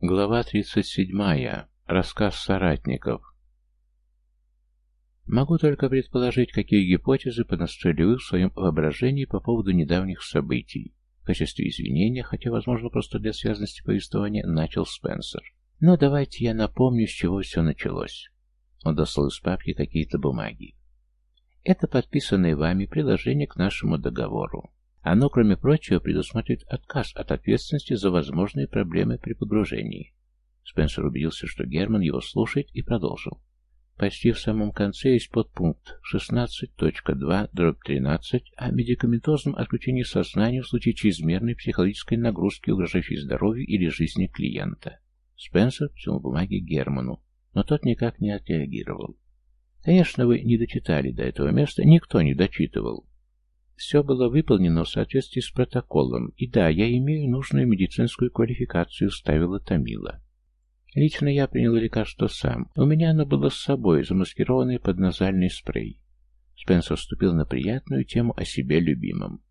Глава 37. Рассказ соратников. Могу только предположить, какие гипотезы понастроили вы в своем воображении по поводу недавних событий. В качестве извинения, хотя, возможно, просто для связанности повествования, начал Спенсер. Но давайте я напомню, с чего все началось. Он достал из папки какие-то бумаги. Это подписанное вами приложение к нашему договору. Оно, кроме прочего, предусматривает отказ от ответственности за возможные проблемы при погружении. Спенсер убедился, что Герман его слушает, и продолжил. Почти в самом конце есть подпункт 16.2, дробь 13 о медикаментозном отключении сознания в случае чрезмерной психологической нагрузки, угрожающей здоровью или жизни клиента. Спенсер взял бумаги Герману, но тот никак не отреагировал. Конечно, вы не дочитали до этого места, никто не дочитывал. Все было выполнено в соответствии с протоколом, и да, я имею нужную медицинскую квалификацию, ставила Томила. Лично я принял лекарство сам. У меня оно было с собой, замаскированное под назальный спрей. Спенсер вступил на приятную тему о себе любимом.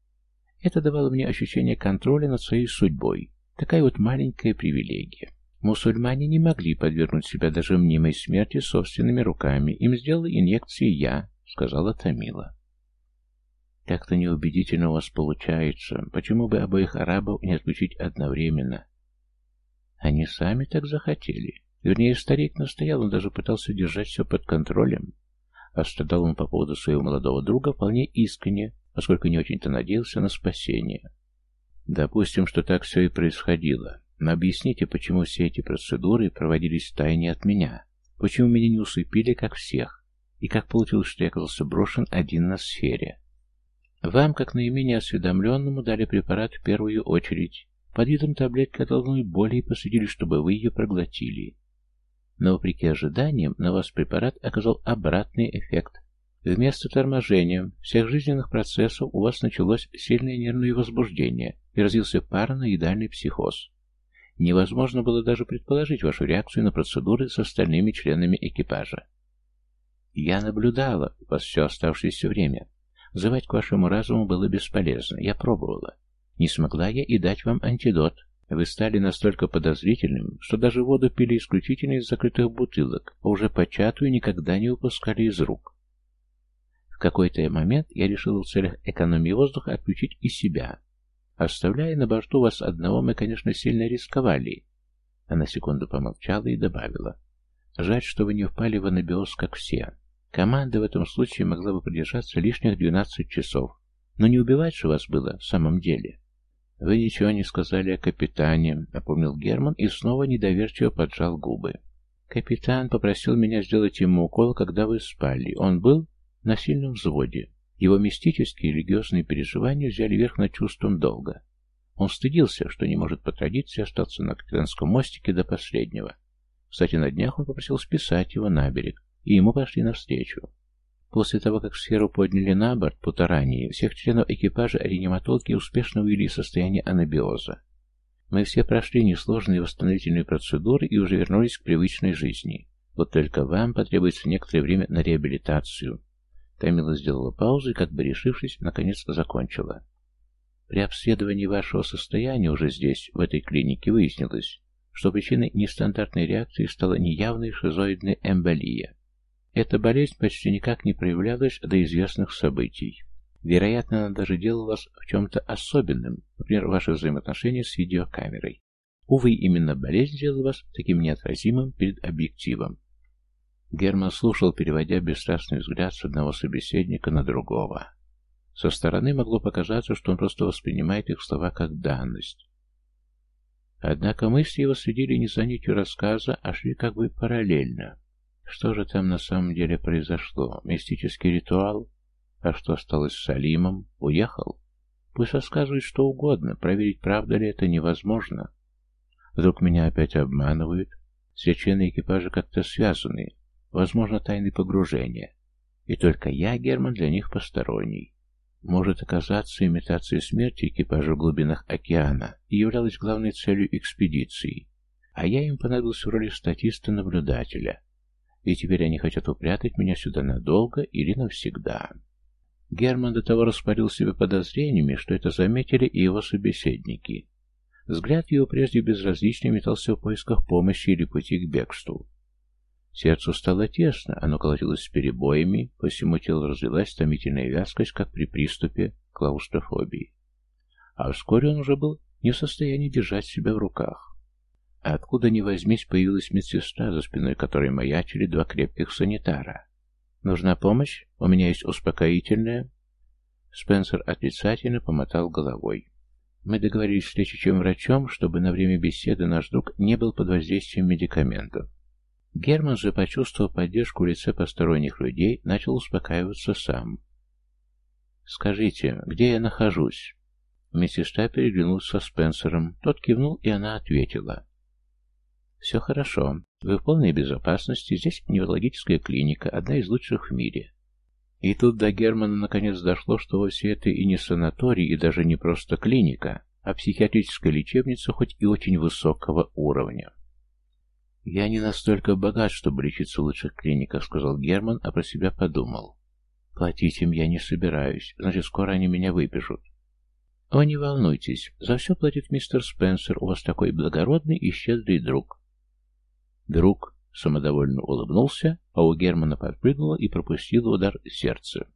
Это давало мне ощущение контроля над своей судьбой. Такая вот маленькая привилегия. Мусульмане не могли подвергнуть себя даже мнимой смерти собственными руками. Им сделала инъекции я, сказала Томила. Как-то неубедительно у вас получается. Почему бы обоих арабов не отключить одновременно? Они сами так захотели. Вернее, старик настоял, он даже пытался держать все под контролем. А он по поводу своего молодого друга вполне искренне, поскольку не очень-то надеялся на спасение. Допустим, что так все и происходило. Но объясните, почему все эти процедуры проводились в тайне от меня? Почему меня не усыпили, как всех? И как получилось, что я оказался брошен один на сфере? Вам, как наименее осведомленному, дали препарат в первую очередь. Под видом таблетки от головной боли и посадили, чтобы вы ее проглотили. Но, вопреки ожиданиям, на вас препарат оказал обратный эффект. Вместо торможения всех жизненных процессов у вас началось сильное нервное возбуждение и развился параноидальный психоз. Невозможно было даже предположить вашу реакцию на процедуры с остальными членами экипажа. Я наблюдала вас все оставшееся время. Взывать к вашему разуму было бесполезно. Я пробовала. Не смогла я и дать вам антидот. Вы стали настолько подозрительным, что даже воду пили исключительно из закрытых бутылок, а уже початую никогда не выпускали из рук. В какой-то момент я решил в целях экономии воздуха отключить и себя. Оставляя на борту вас одного, мы, конечно, сильно рисковали. Она секунду помолчала и добавила. Жаль, что вы не впали в анабиоз, как все. Команда в этом случае могла бы продержаться лишних 12 часов. Но не убивать же вас было в самом деле. Вы ничего не сказали о капитане, напомнил Герман и снова недоверчиво поджал губы. Капитан попросил меня сделать ему укол, когда вы спали. Он был на сильном взводе. Его мистические религиозные переживания взяли верх над чувством долга. Он стыдился, что не может по традиции остаться на капитанском мостике до последнего. Кстати, на днях он попросил списать его на берег и ему пошли навстречу. После того, как сферу подняли на борт Путарании, всех членов экипажа реаниматолги успешно вывели из состояния анабиоза. Мы все прошли несложные восстановительные процедуры и уже вернулись к привычной жизни. Вот только вам потребуется некоторое время на реабилитацию. Тамила сделала паузу и, как бы решившись, наконец закончила. При обследовании вашего состояния уже здесь, в этой клинике, выяснилось, что причиной нестандартной реакции стала неявная шизоидная эмболия. Эта болезнь почти никак не проявлялась до известных событий. Вероятно, она даже делала вас в чем-то особенным, например, ваши взаимоотношения с видеокамерой. Увы, именно болезнь сделала вас таким неотразимым перед объективом. Герман слушал, переводя бесстрастный взгляд с одного собеседника на другого. Со стороны могло показаться, что он просто воспринимает их слова как данность. Однако мысли его следили не за нитью рассказа, а шли как бы параллельно. Что же там на самом деле произошло? Мистический ритуал? А что осталось с Салимом? Уехал? Пусть рассказывает что угодно, проверить, правда ли это невозможно. Вдруг меня опять обманывают? Все члены экипажа как-то связаны. Возможно, тайны погружения. И только я, Герман, для них посторонний. Может оказаться, имитация смерти экипажа в глубинах океана и являлась главной целью экспедиции. А я им понадобился в роли статиста-наблюдателя. И теперь они хотят упрятать меня сюда надолго или навсегда. Герман до того распарил себя подозрениями, что это заметили и его собеседники. Взгляд его прежде безразлично метался в поисках помощи или пути к бегству. Сердцу стало тесно, оно колотилось с перебоями, по всему телу разлилась томительная вязкость, как при приступе клаустрофобии. А вскоре он уже был не в состоянии держать себя в руках. А откуда ни возьмись, появилась медсестра, за спиной которой маячили два крепких санитара. «Нужна помощь? У меня есть успокоительное». Спенсер отрицательно помотал головой. Мы договорились с лечащим врачом, чтобы на время беседы наш друг не был под воздействием медикаментов. Герман же, почувствовав поддержку в лице посторонних людей, начал успокаиваться сам. «Скажите, где я нахожусь?» Медсестра переглянулась со Спенсером. Тот кивнул, и она ответила. «Все хорошо. Вы в полной безопасности. Здесь неврологическая клиника, одна из лучших в мире». И тут до Германа наконец дошло, что вовсе это и не санаторий, и даже не просто клиника, а психиатрическая лечебница, хоть и очень высокого уровня. «Я не настолько богат, чтобы лечиться в лучших клиниках», — сказал Герман, а про себя подумал. «Платить им я не собираюсь, значит, скоро они меня выпишут». «О, не волнуйтесь, за все платит мистер Спенсер, у вас такой благородный и щедрый друг». Друг самодовольно улыбнулся, а у Германа подпрыгнуло и пропустило удар сердца.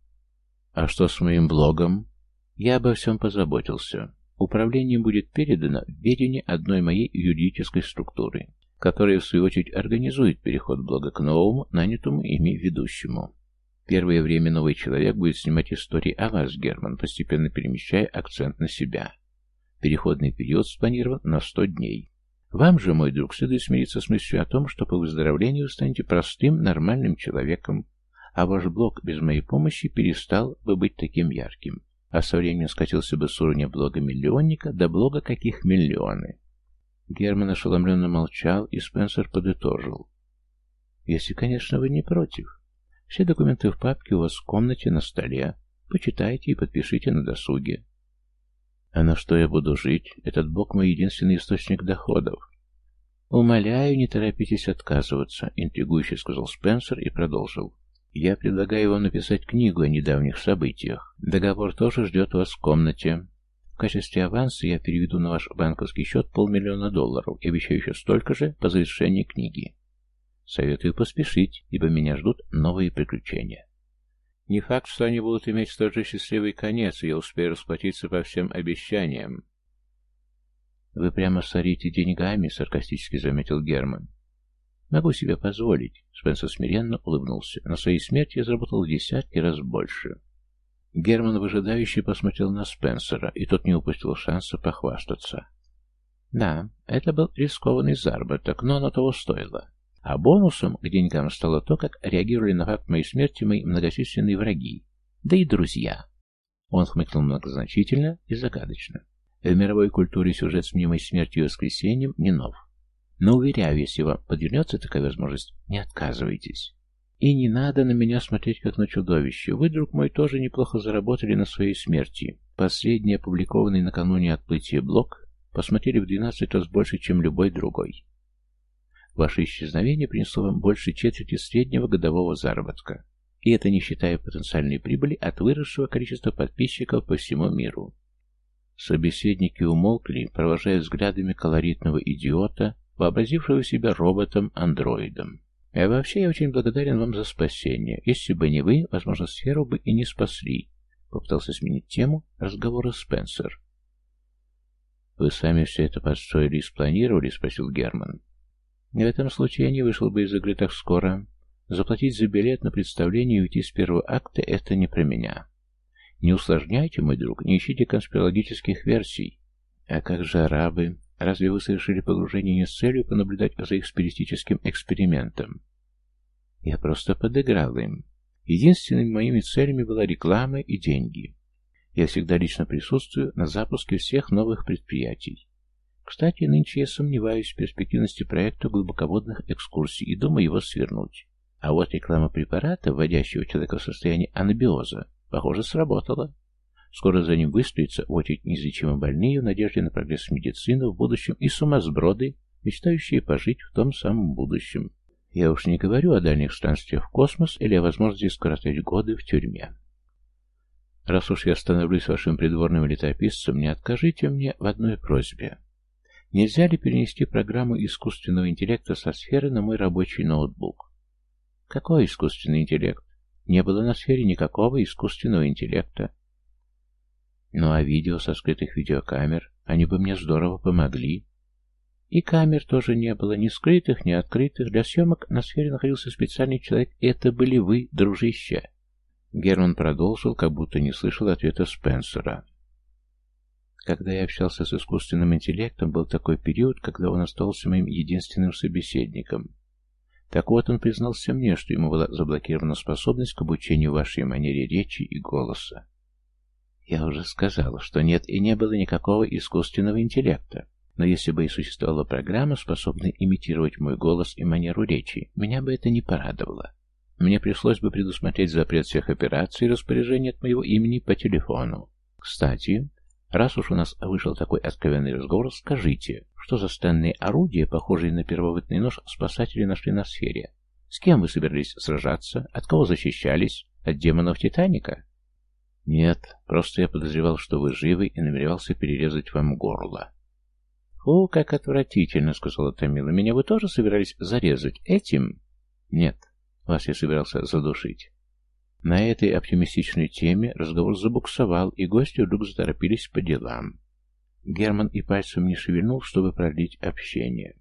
«А что с моим блогом?» «Я обо всем позаботился. Управление будет передано в ведение одной моей юридической структуры которая, в свою очередь, организует переход блога к новому, нанятому ими ведущему. Первое время новый человек будет снимать истории о вас, Герман, постепенно перемещая акцент на себя. Переходный период спланирован на 100 дней. Вам же, мой друг, следует смириться с мыслью о том, что по выздоровлению вы станете простым, нормальным человеком, а ваш блог без моей помощи перестал бы быть таким ярким, а со временем скатился бы с уровня блога миллионника до блога каких миллионы. Герман ошеломленно молчал, и Спенсер подытожил. «Если, конечно, вы не против. Все документы в папке у вас в комнате на столе. Почитайте и подпишите на досуге». «А на что я буду жить? Этот бог мой единственный источник доходов». «Умоляю, не торопитесь отказываться», — интригующе сказал Спенсер и продолжил. «Я предлагаю вам написать книгу о недавних событиях. Договор тоже ждет вас в комнате качестве аванса я переведу на ваш банковский счет полмиллиона долларов и обещаю еще столько же по завершении книги. Советую поспешить, ибо меня ждут новые приключения. Не факт, что они будут иметь столь же счастливый конец, и я успею расплатиться по всем обещаниям. «Вы прямо сорите деньгами», — саркастически заметил Герман. «Могу себе позволить», — Спенсер смиренно улыбнулся. «На своей смерти я заработал в десятки раз больше». Герман выжидающе посмотрел на Спенсера, и тот не упустил шанса похвастаться. Да, это был рискованный заработок, но оно того стоило. А бонусом к деньгам стало то, как реагировали на факт моей смерти мои многочисленные враги, да и друзья. Он хмыкнул многозначительно и загадочно. В мировой культуре сюжет с мнимой смертью и воскресением не нов. Но, уверяю, если вам подвернется такая возможность, не отказывайтесь. И не надо на меня смотреть, как на чудовище. Вы, друг мой, тоже неплохо заработали на своей смерти. Последний, опубликованный накануне отплытия блок, посмотрели в 12 раз больше, чем любой другой. Ваше исчезновение принесло вам больше четверти среднего годового заработка. И это не считая потенциальной прибыли от выросшего количества подписчиков по всему миру. Собеседники умолкли, провожая взглядами колоритного идиота, вообразившего себя роботом-андроидом. А вообще я очень благодарен вам за спасение. Если бы не вы, возможно, сферу бы и не спасли. Попытался сменить тему разговора Спенсер. Вы сами все это подстроили и спланировали? Спросил Герман. В этом случае я не вышел бы из игры так скоро. Заплатить за билет на представление и уйти с первого акта — это не про меня. Не усложняйте, мой друг, не ищите конспирологических версий. А как же арабы? Разве вы совершили погружение не с целью понаблюдать за их спиритическим экспериментом? Я просто подыграл им. Единственными моими целями была реклама и деньги. Я всегда лично присутствую на запуске всех новых предприятий. Кстати, нынче я сомневаюсь в перспективности проекта глубоководных экскурсий и думаю его свернуть. А вот реклама препарата, вводящего человека в состояние анабиоза, похоже, сработала. Скоро за ним выстроится очередь неизлечимо больные в надежде на прогресс медицины в будущем и сумасброды, мечтающие пожить в том самом будущем. Я уж не говорю о дальних странствиях в космос или о возможности скоротать годы в тюрьме. Раз уж я становлюсь вашим придворным летописцем, не откажите мне в одной просьбе. Нельзя ли перенести программу искусственного интеллекта со сферы на мой рабочий ноутбук? Какой искусственный интеллект? Не было на сфере никакого искусственного интеллекта. Ну а видео со скрытых видеокамер, они бы мне здорово помогли. И камер тоже не было, ни скрытых, ни открытых. Для съемок на сфере находился специальный человек, это были вы, дружище. Герман продолжил, как будто не слышал ответа Спенсера. Когда я общался с искусственным интеллектом, был такой период, когда он остался моим единственным собеседником. Так вот, он признался мне, что ему была заблокирована способность к обучению вашей манере речи и голоса. Я уже сказала, что нет и не было никакого искусственного интеллекта. Но если бы и существовала программа, способная имитировать мой голос и манеру речи, меня бы это не порадовало. Мне пришлось бы предусмотреть запрет всех операций и распоряжений от моего имени по телефону. Кстати, раз уж у нас вышел такой откровенный разговор, скажите, что за странные орудия, похожие на первобытный нож, спасатели нашли на сфере? С кем вы собирались сражаться? От кого защищались? От демонов Титаника? Нет, просто я подозревал, что вы живы и намеревался перерезать вам горло. «Фу, как отвратительно», — сказала Тамила. «Меня вы тоже собирались зарезать этим?» «Нет, вас я собирался задушить». На этой оптимистичной теме разговор забуксовал, и гости вдруг заторопились по делам. Герман и пальцем не шевельнул, чтобы продлить общение.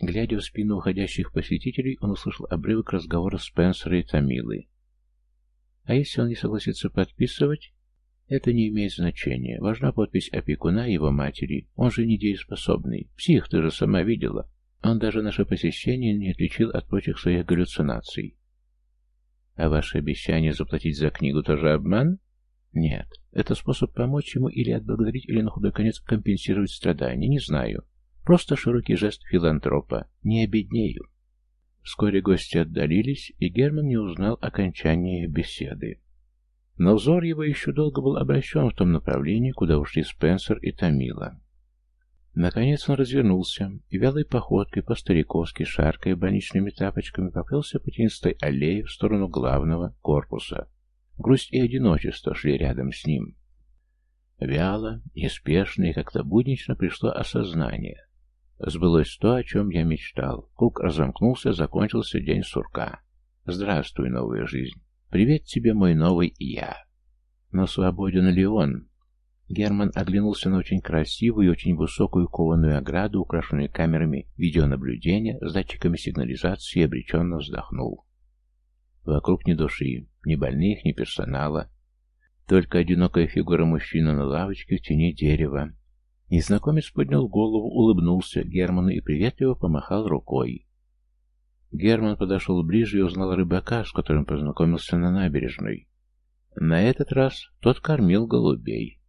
Глядя в спину уходящих посетителей, он услышал обрывок разговора Спенсера и Тамилы. А если он не согласится подписывать? Это не имеет значения. Важна подпись опекуна его матери. Он же недееспособный. Псих, ты же сама видела. Он даже наше посещение не отличил от прочих своих галлюцинаций. А ваше обещание заплатить за книгу тоже обман? Нет. Это способ помочь ему или отблагодарить, или на худой конец компенсировать страдания. Не знаю. Просто широкий жест филантропа. Не обеднею. Вскоре гости отдалились, и Герман не узнал окончания беседы. Но взор его еще долго был обращен в том направлении, куда ушли Спенсер и Томила. Наконец он развернулся и вялой походкой по-стариковски, шаркая больничными тапочками, поплелся по тенистой аллее в сторону главного корпуса. Грусть и одиночество шли рядом с ним. Вяло, неспешно и как-то буднично пришло осознание. Сбылось то, о чем я мечтал. Круг разомкнулся, закончился день сурка. Здравствуй, новая жизнь. «Привет тебе, мой новый я». Но свободен ли он? Герман оглянулся на очень красивую и очень высокую кованую ограду, украшенную камерами видеонаблюдения с датчиками сигнализации, и обреченно вздохнул. Вокруг ни души, ни больных, ни персонала. Только одинокая фигура мужчины на лавочке в тени дерева. Незнакомец поднял голову, улыбнулся Герману и приветливо помахал рукой. Герман подошел ближе и узнал рыбака, с которым познакомился на набережной. На этот раз тот кормил голубей.